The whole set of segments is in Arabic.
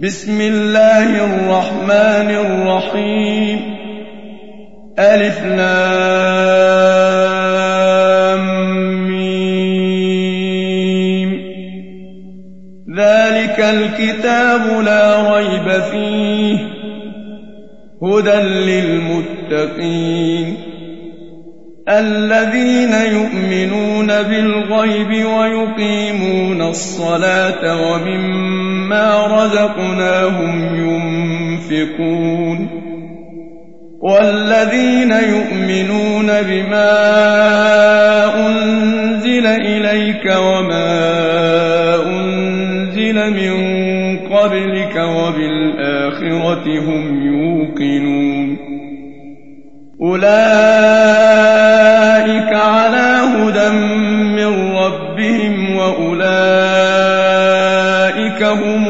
بسم الله الرحمن الرحيم. ألف ميم. ذلك الكتاب لا ريب فيه. هدى للمتقين. الذين يؤمنون بالغيب ويقيمون الصلاة ومما رزقناهم ينفقون والذين يؤمنون بما أنزل إليك وما أنزل من قبلك وبالآخرة هم يوقنون أولئك على هدى من ربهم وأولئك هم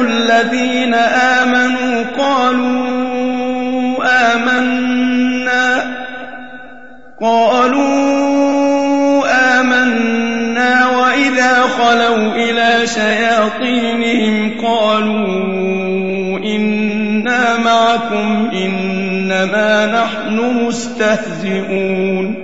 الذين آمنوا قالوا آمنا. قالوا آمنا وإذا خلوا إلى شياطينهم قالوا إنا معكم إنما نحن مستهزئون.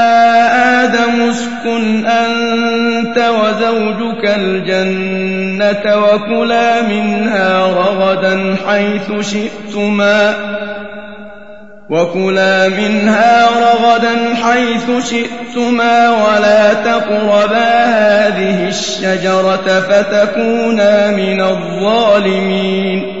آدم اسكن أنت وزوجك الجنة وكلا منها رغدا حيث شئتما وكلا منها رغدا حيث شئتما ولا تقربا هذه الشجرة فتكونا من الظالمين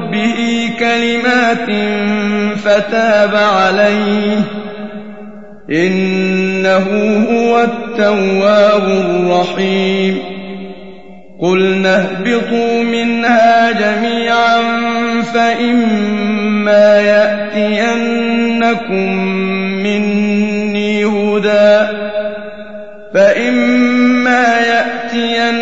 كلمات فتاب عليه. إنه هو التواب الرحيم. قلنا اهبطوا منها جميعا فإما يأتينكم مني هدى فإما يأتينكم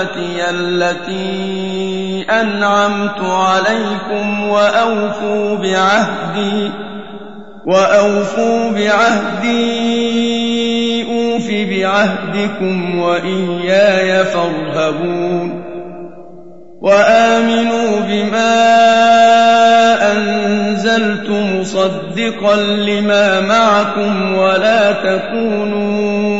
نعمتي التي أنعمت عليكم وأوفوا بعهدي وأوفوا بعهدي أوف بعهدكم وإياي فارهبون وآمنوا بما أنزلت مصدقا لما معكم ولا تكونوا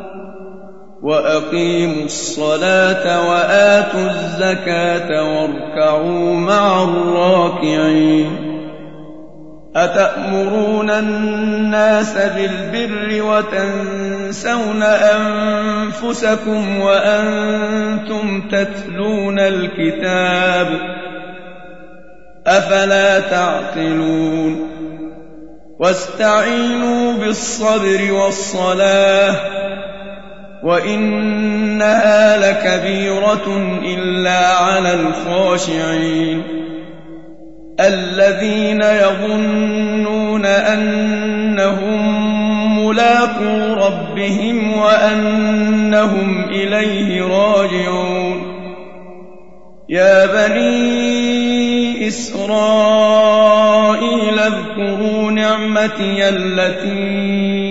وأقيموا الصلاة وآتوا الزكاة واركعوا مع الراكعين. أتأمرون الناس بالبر وتنسون أنفسكم وأنتم تتلون الكتاب أفلا تعقلون. واستعينوا بالصبر والصلاة وإنها لكبيرة إلا على الخاشعين الذين يظنون أنهم ملاقو ربهم وأنهم إليه راجعون يا بني إسرائيل اذكروا نعمتي التي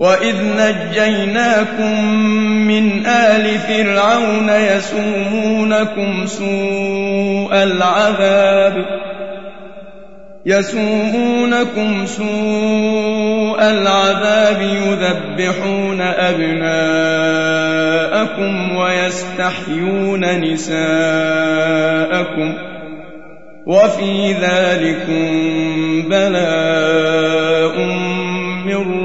وإذ نجيناكم من آل فرعون يسومونكم سوء العذاب يسومونكم سوء العذاب يذبحون أبناءكم ويستحيون نساءكم وفي ذلكم بلاء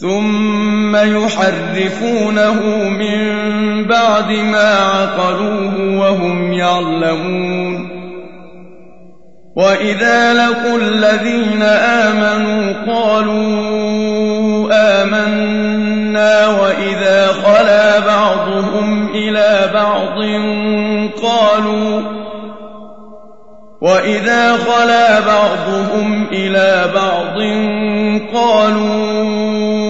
ثم يحرفونه من بعد ما عقلوه وهم يعلمون. وإذا لقوا الذين آمنوا قالوا آمنا وإذا خلا بعضهم إلى بعض قالوا وإذا خلا بعضهم إلى بعض قالوا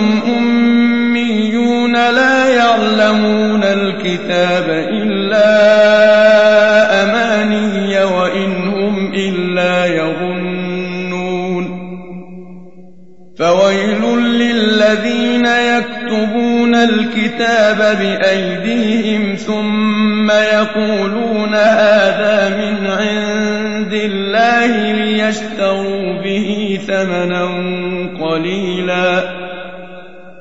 يعلمون الكتاب إلا أماني وإن هم إلا يظنون فويل للذين يكتبون الكتاب بأيديهم ثم يقولون هذا من عند الله ليشتروا به ثمنا قليلا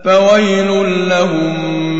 فويل لهم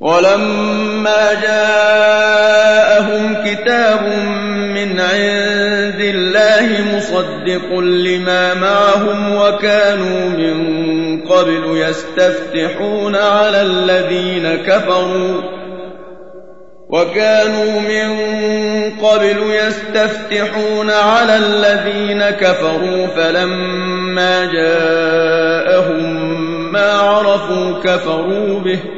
ولما جاءهم كتاب من عند الله مصدق لما معهم وكانوا من قبل يستفتحون على الذين كفروا وكانوا من قبل يستفتحون على الذين كفروا فلما جاءهم ما عرفوا كفروا به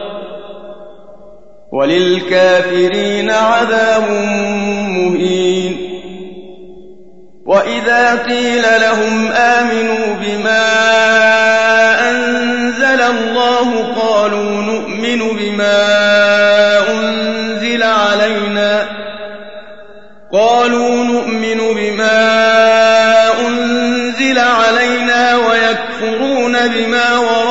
وللكافرين عذاب مهين. وإذا قيل لهم آمنوا بما أنزل الله قالوا نؤمن بما أنزل علينا. قالوا نؤمن بما أنزل علينا ويكفرون بما وراءه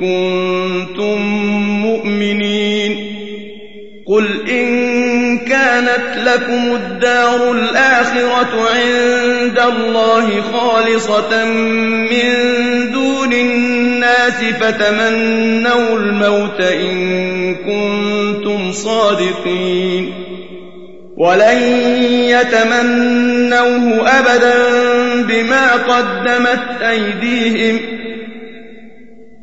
كنتم مؤمنين قل إن كانت لكم الدار الآخرة عند الله خالصة من دون الناس فتمنوا الموت إن كنتم صادقين ولن يتمنوه أبدا بما قدمت أيديهم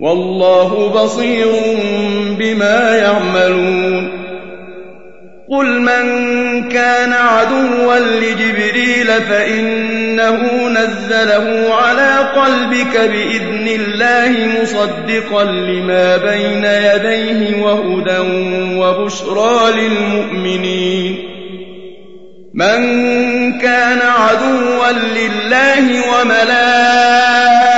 والله بصير بما يعملون. قل من كان عدوا لجبريل فإنه نزله على قلبك بإذن الله مصدقا لما بين يديه وهدى وبشرى للمؤمنين. من كان عدوا لله وملائكته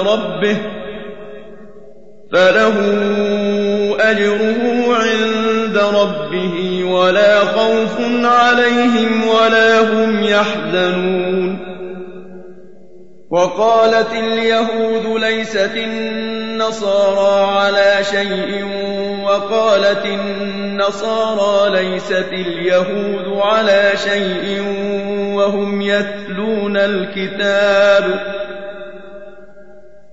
ربه فله أجره عند ربه ولا خوف عليهم ولا هم يحزنون. وقالت اليهود ليست النصارى على شيء وقالت النصارى ليست اليهود على شيء وهم يتلون الكتاب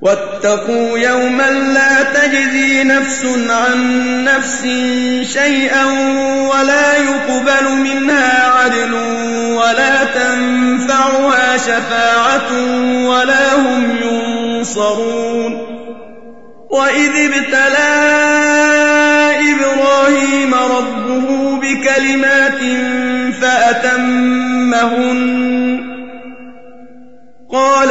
واتقوا يوما لا تجزي نفس عن نفس شيئا ولا يقبل منها عدل ولا تنفعها شفاعة ولا هم ينصرون. وإذ ابتلى إبراهيم ربه بكلمات فأتمهن. قال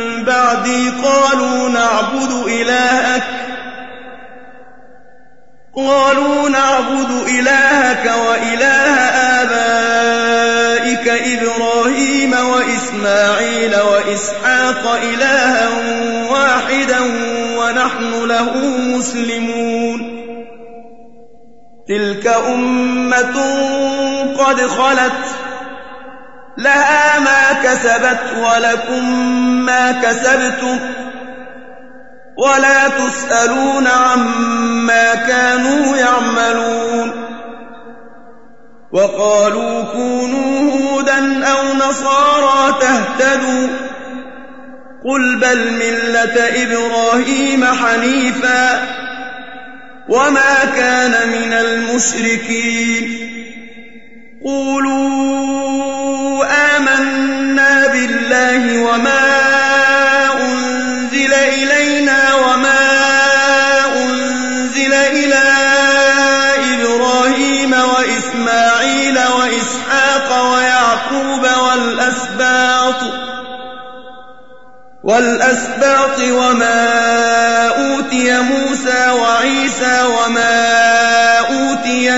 بعدي قالوا نعبد إلهك قالوا نعبد إلهك وإله آبائك إبراهيم وإسماعيل وإسحاق إلها واحدا ونحن له مسلمون. تلك أمة قد خلت لها ما كسبت ولكم ما كسبتم ولا تسألون عما كانوا يعملون وقالوا كونوا هودا أو نصارى تهتدوا قل بل ملة إبراهيم حنيفا وما كان من المشركين قولوا آمنا بالله وما أنزل إلينا وما أنزل إلى إبراهيم وإسماعيل وإسحاق ويعقوب والأسباط والأسباط وما أوتي موسى وعيسى وما أوتي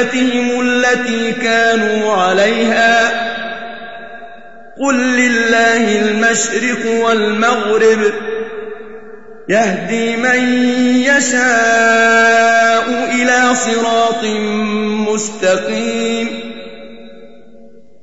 قبلتهم التي كانوا عليها قل لله المشرق والمغرب يهدي من يشاء إلى صراط مستقيم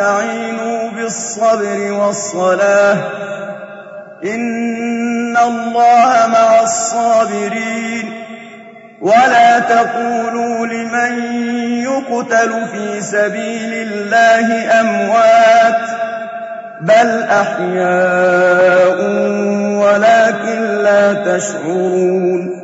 آمنوا استعينوا بالصبر والصلاة. إن الله مع الصابرين. ولا تقولوا لمن يقتل في سبيل الله أموات بل أحياء ولكن لا تشعرون.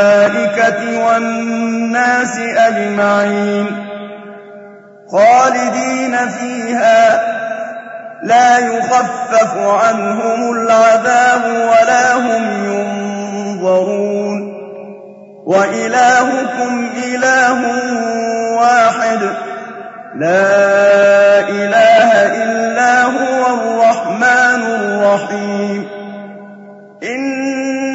وَالنَّاسِ أَجْمَعِينَ خَالِدِينَ فِيهَا ۖ لَا يُخَفَّفُ عَنْهُمُ الْعَذَابُ وَلَا هُمْ يُنظَرُونَ وَإِلَٰهُكُمْ إِلَٰهٌ وَاحِدٌ ۖ لَّا إِلَٰهَ إِلَّا هُوَ الرَّحْمَٰنُ الرَّحِيمُ إِنَّ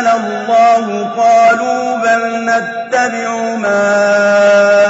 أَنزَلَ اللَّهُ قَالُوا بَلْ نَتَّبِعُ مَا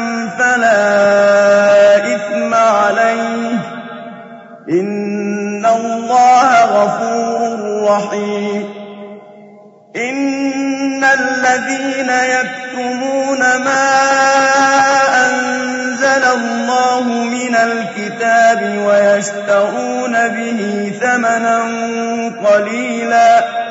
إِثْمَ عَلَيْهِ ۚ. إِنَّ اللَّهَ غَفُورٌ رَّحِيمٌ. إِنَّ الَّذِينَ يَكْتُمُونَ مَا أَنزَلَ اللَّهُ مِنَ الْكِتَابِ وَيَشْتَرُونَ بِهِ ثَمَنًا قَلِيلًا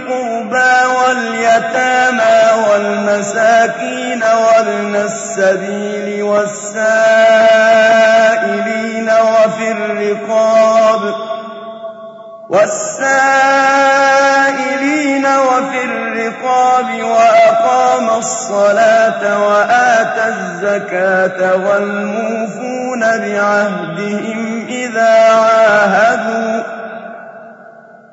وَالْيَتَامَىٰ وَالْمَسَاكِينَ وَابْنَ السَّبِيلِ وَالسَّائِلِينَ وَفِي الرِّقَابِ وَأَقَامَ الصَّلَاةَ وَآتَى الزَّكَاةَ وَالْمُوفُونَ بِعَهْدِهِمْ إِذَا عَاهَدُوا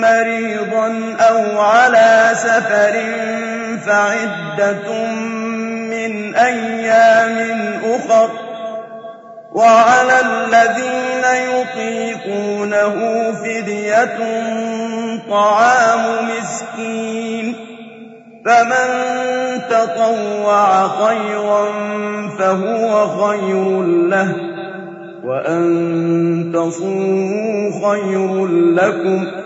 مَّرِيضًا أَوْ عَلَىٰ سَفَرٍ فَعِدَّةٌ مِّنْ أَيَّامٍ أُخَرَ ۚ وَعَلَى الَّذِينَ يُطِيقُونَهُ فِدْيَةٌ طَعَامُ مِسْكِينٍ فَمَن تَطَوَّعَ خَيْرًا فَهُوَ خَيْرٌ لَّهُ ۚ وَأَن تَصُومُوا خَيْرٌ لَّكُمْ ۖ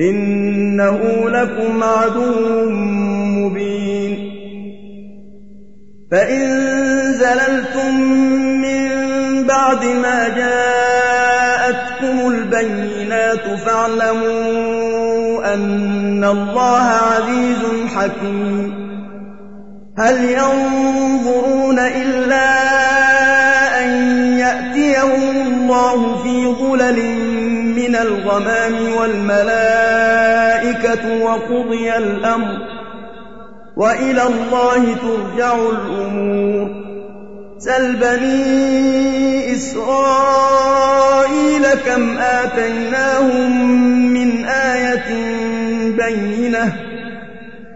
إنه لكم عدو مبين. فإن زللتم من بعد ما جاءتكم البينات فاعلموا أن الله عزيز حكيم. هل ينظرون إلا أن يأتيهم الله في ظلل من الغمام والملائكة وقضي الأمر وإلى الله ترجع الأمور. سل بني إسرائيل كم آتيناهم من آية بينة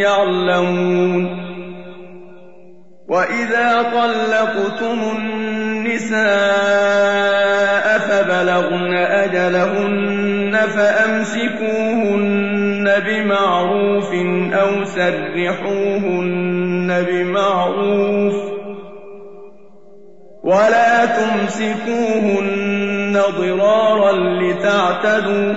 يَعْلَمُونَ وَإِذَا طَلَّقْتُمُ النِّسَاءَ فَبَلَغْنَ أَجَلَهُنَّ فَأَمْسِكُوهُنَّ بِمَعْرُوفٍ أَوْ سَرِّحُوهُنَّ بِمَعْرُوفٍ ۚ وَلَا تُمْسِكُوهُنَّ ضِرَارًا لِّتَعْتَدُوا ۚ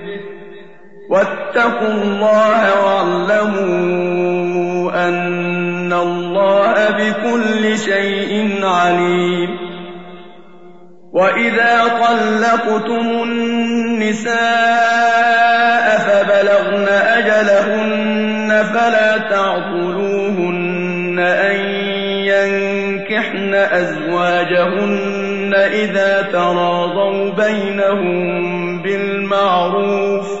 وَاتَّقُوا اللَّهَ وَاعْلَمُوا أَنَّ اللَّهَ بكل شيء عليم. وإذا طلقتم النساء فبلغن أجلهن فلا تعطلوهن أن ينكحن أزواجهن إذا تراضوا بينهم بالمعروف.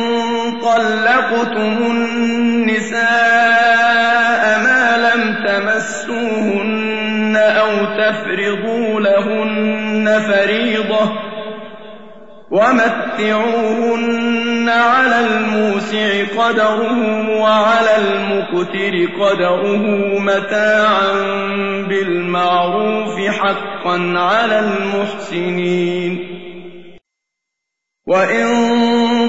طلقتم النساء ما لم تمسوهن أو تفرضوا لهن فريضة ومتعوهن على الموسع قدره وعلى المقتر قدره متاعا بالمعروف حقا على المحسنين. وإن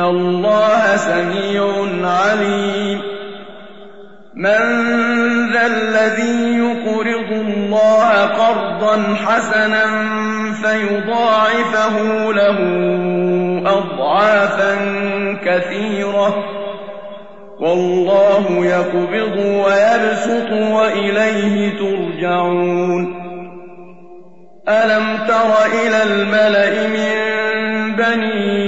الله سميع عليم من ذا الذي يقرض الله قرضا حسنا فيضاعفه له أضعافا كثيرة والله يقبض ويبسط وإليه ترجعون ألم تر إلى الملأ من بني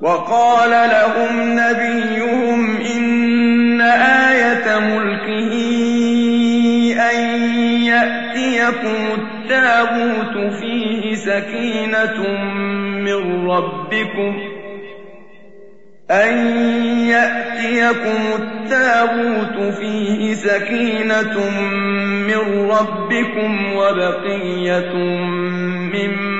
وقال لهم نبيهم إن آية ملكه أن يأتيكم التابوت فيه سكينة من ربكم أن يأتيكم التابوت فيه سكينة من ربكم وبقية مما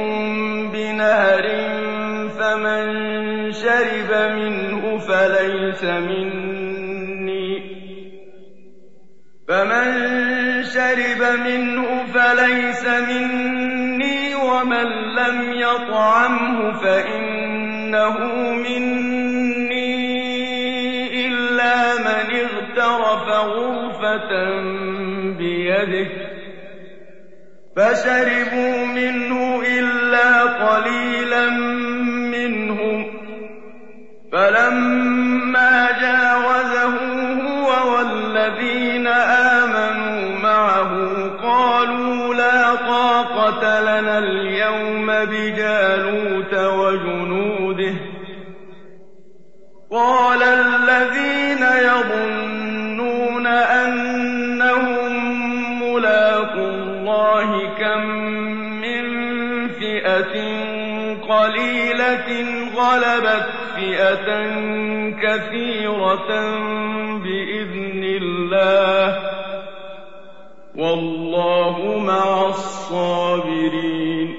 بنهر فمن شرب منه فليس مني فمن شرب منه فليس مني ومن لم يطعمه فإنه مني إلا من اغترف غرفة بيده فشربوا منه إلا قليلا منهم. فلما جاوزه هو والذين آمنوا معه قالوا لا طاقة لنا اليوم بجالوت وجنوده. قال الذين يظنون قليلة غلبت فئة كثيرة بإذن الله والله مع الصابرين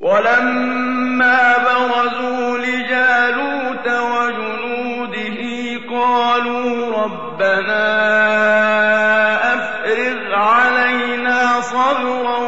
ولما برزوا لجالوت وجنوده قالوا ربنا أفرغ علينا صبرا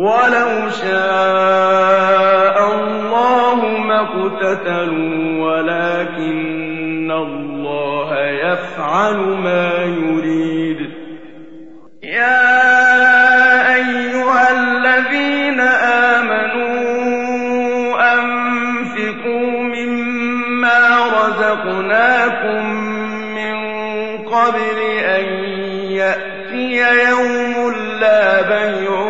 ولو شاء الله ما اقتتلوا ولكن الله يفعل ما يريد. يا أيها الذين آمنوا أنفقوا مما رزقناكم من قبل أن يأتي يوم لا بيع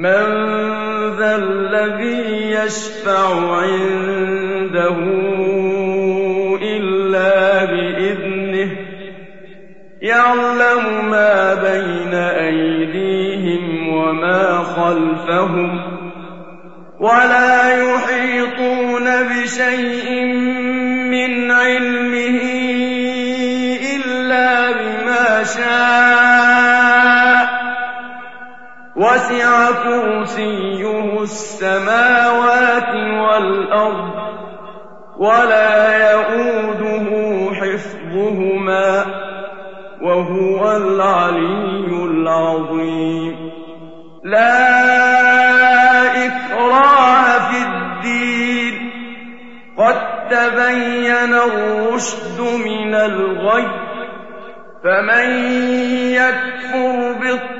من ذا الذي يشفع عنده إلا بإذنه يعلم ما بين أيديهم وما خلفهم ولا يحيطون بشيء من علمه كرسيه السماوات والأرض ولا يئوده حفظهما وهو العلي العظيم. لا إكراه في الدين. قد تبين الرشد من الغي. فمن يكفر بالطبع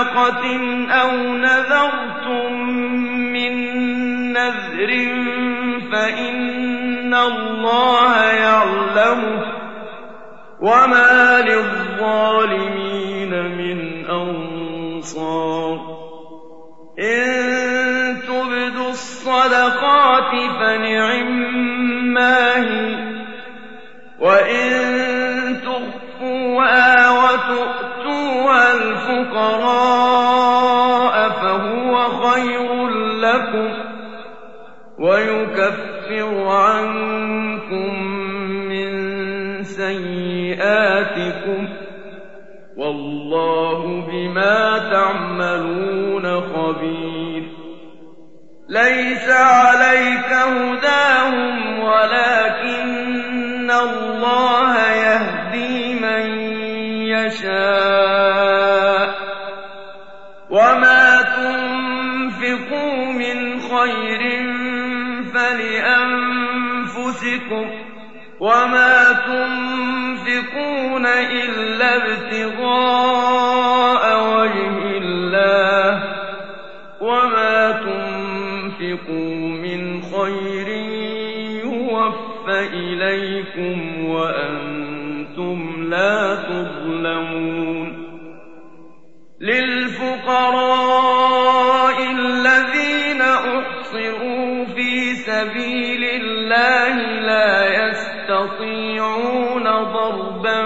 نفقة أو نذرتم من نذر فإن إِنَّ اللَّهَ يَعْلَمُهُ ۗ وَمَا لِلظَّالِمِينَ مِنْ أَنصَارٍ إِن تُبْدُوا الصَّدَقَاتِ فَنِعِمَّا هِيَ ۖ وَإِن الْفُقَرَاءَ فَهُوَ خَيْرٌ لَّكُمْ وَيُكَفِّرُ يُكَفِّرُ عَنكُم مِّن سَيِّئَاتِكُمْ ۗ وَاللَّهُ بِمَا تَعْمَلُونَ خَبِيرٌ. لَيْسَ عَلَيْكَ هُدَاهُمْ وَلَٰكِنَّ اللَّهَ يَهْدِي مَن يَشَاءُ ۗ. فلأنفسكم وما تنفقون إلا ابتغاء وجه الله وما تنفقوا من خير يوف إليكم وأنتم لا تظلمون للفقراء سبيل الله لا يستطيعون ضربا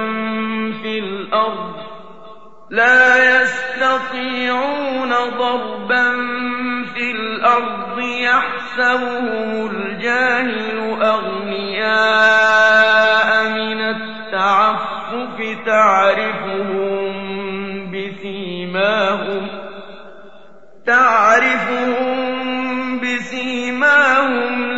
في الأرض لا يستطيعون ضربا في الأرض يحسبهم الجاهل أغنياء من التعفف تعرفهم بسيماهم تعرفهم بسيماهم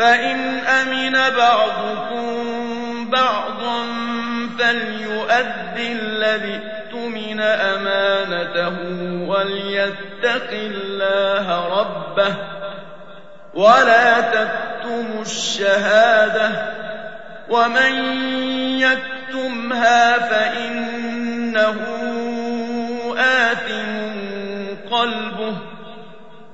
فإن أمن بعضكم بعضا فليؤد الذي اؤتمن أمانته وليتق الله ربه ولا تكتموا الشهادة ومن يكتمها فإنه آثم قلبه